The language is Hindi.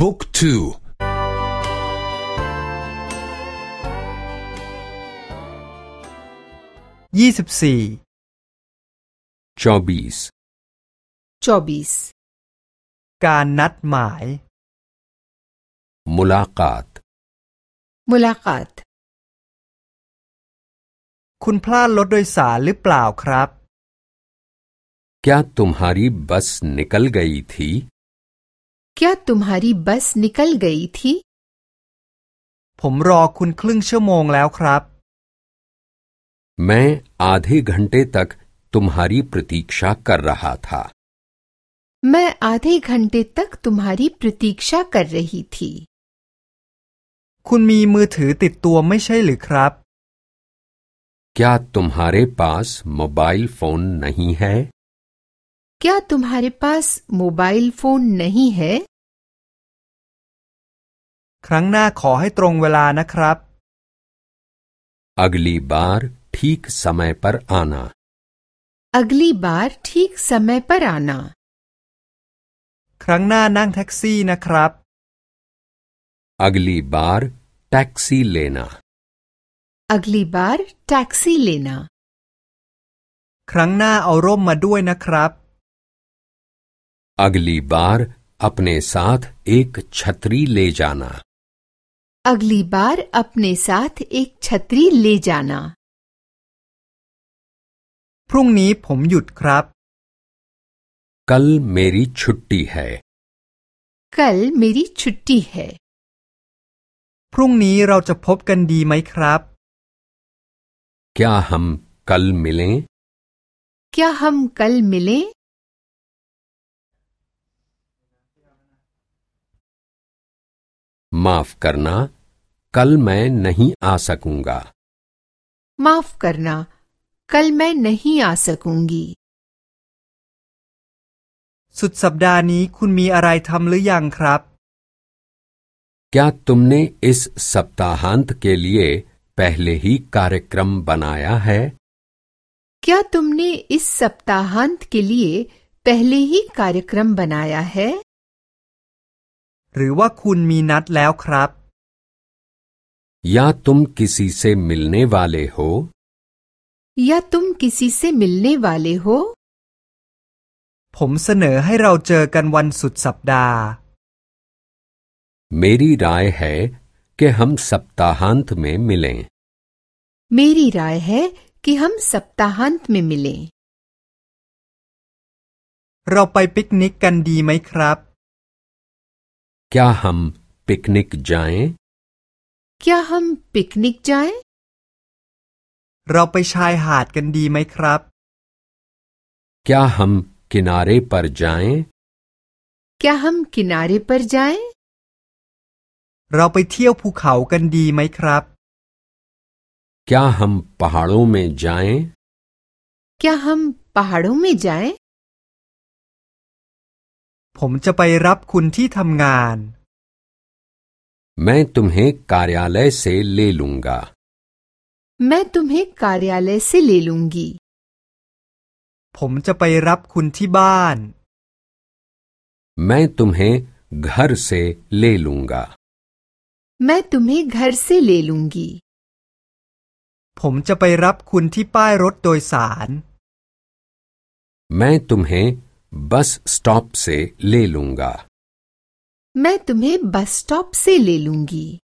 บุ๊กทูยี่สิบสี่ चौबीस 24 การนัดหมาย मुलाकात मुलाकात คุณพลาดรถโดยสารหรือเปล่าครับ क्या तुम्हारी बस निकल गई थी क्या तुम्हारी बस निकल गई थी ผมรอคุณครึ่งชั่วโมงแล้วครับ मैं आधे घंटे तक तुम्हारी प्रतीक्षा कर रहा था मैं आधे घंटे तक तुम्हारी प्रतीक्षा कर रही थी คุณมีมือถือติดตัวไม่ใช่หรือครับ क्या तुम्हारे पास मोबाइल फोन नहीं है क्या तुम्हारे पास मोबाइल फोन नहीं है ครั้งหน้าขอให้ตรงเวลานะครับ अगली बार ठीक समय पर आना अगली बार ठीक समय पर आना ครั้งหน้านั่งแท็กซี่นะครับ अगली बार टैक्सी लेना अगली बार टैक्सी लेना ครั้งหน้าเอาร่มมาด้วยนะครับ अगली बार अपने साथ एक छतरी ले जाना अगली बार अपने साथ एक छतरी ले जाना พรุ่งนี้ผมหยุดครับ कल मेरी छुट्टी है कल मेरी छुट्टी है พรุ่งนี้เราจะพบกันดีไหมครับ क्या हम कल मिलें क्या हम कल मिलें माफ करना कल मैं नहीं आ सकूंगा माफ करना कल मैं नहीं आ सकूंगी สุดสัปดาห์นี้คุณมีอะไรทำหรือยังครับ क्या तुमने इस सप्ताहांत के लिए पहले ही कार्यक्रम बनाया है क्या तुमने इस सप्ताहांत के लिए पहले ही कार्यक्रम बनाया है หรือว่าคุณมีนัดแล้วครับ या तुम किसी से मिलने वाले हो या तुम किसी से मिलने वाले हो ผมเสนอให้เราเจอกันวันสุดสัปดาห์ मेरी राय है कि हम सप्ताहांत में मिलें मेरी राय है कि हम सप्ताहांत में मिलें เราไปปิกนิกกันดีไหมครับ क्या हम पिकनिक जाएं क्या हम पिकनिक जाएं เราไปชายหาดกันดีไหมครับ क्या हम किनारे पर जाएं क्या हम किनारे पर जाएं เราไปเที่ยวภูเขากันดีไหมครับ क्या हम पहाड़ों में जाएं क्या हम पहाड़ों में जाएं ผมจะไปรับคุณที่ทำงาน मैं तुम्हें कार्यालय से ले लूंगा मैं तुम्हें कार्यालय से ले लूंगी ผมจะไปรับคุณที่บ้าน मैं तुम्हें घर से ले लूंगा मैं तुम्हें घर से ले लूंगी ผมจะไปรับคุณที่ป้ายรถโดยสาร मैं तुम्हें बस स्टॉप से ले लूँगा। मैं तुम्हें बस स्टॉप से ले लूँगी।